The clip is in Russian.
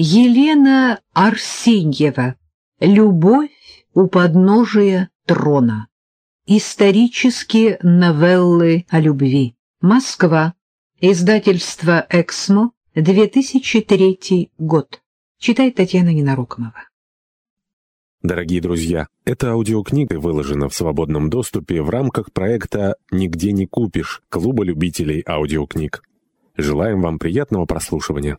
Елена Арсеньева. Любовь у подножия трона. Исторические новеллы о любви. Москва. Издательство «Эксмо», 2003 год. Читает Татьяна Ненарокомова. Дорогие друзья, эта аудиокнига выложена в свободном доступе в рамках проекта «Нигде не купишь» Клуба любителей аудиокниг. Желаем вам приятного прослушивания.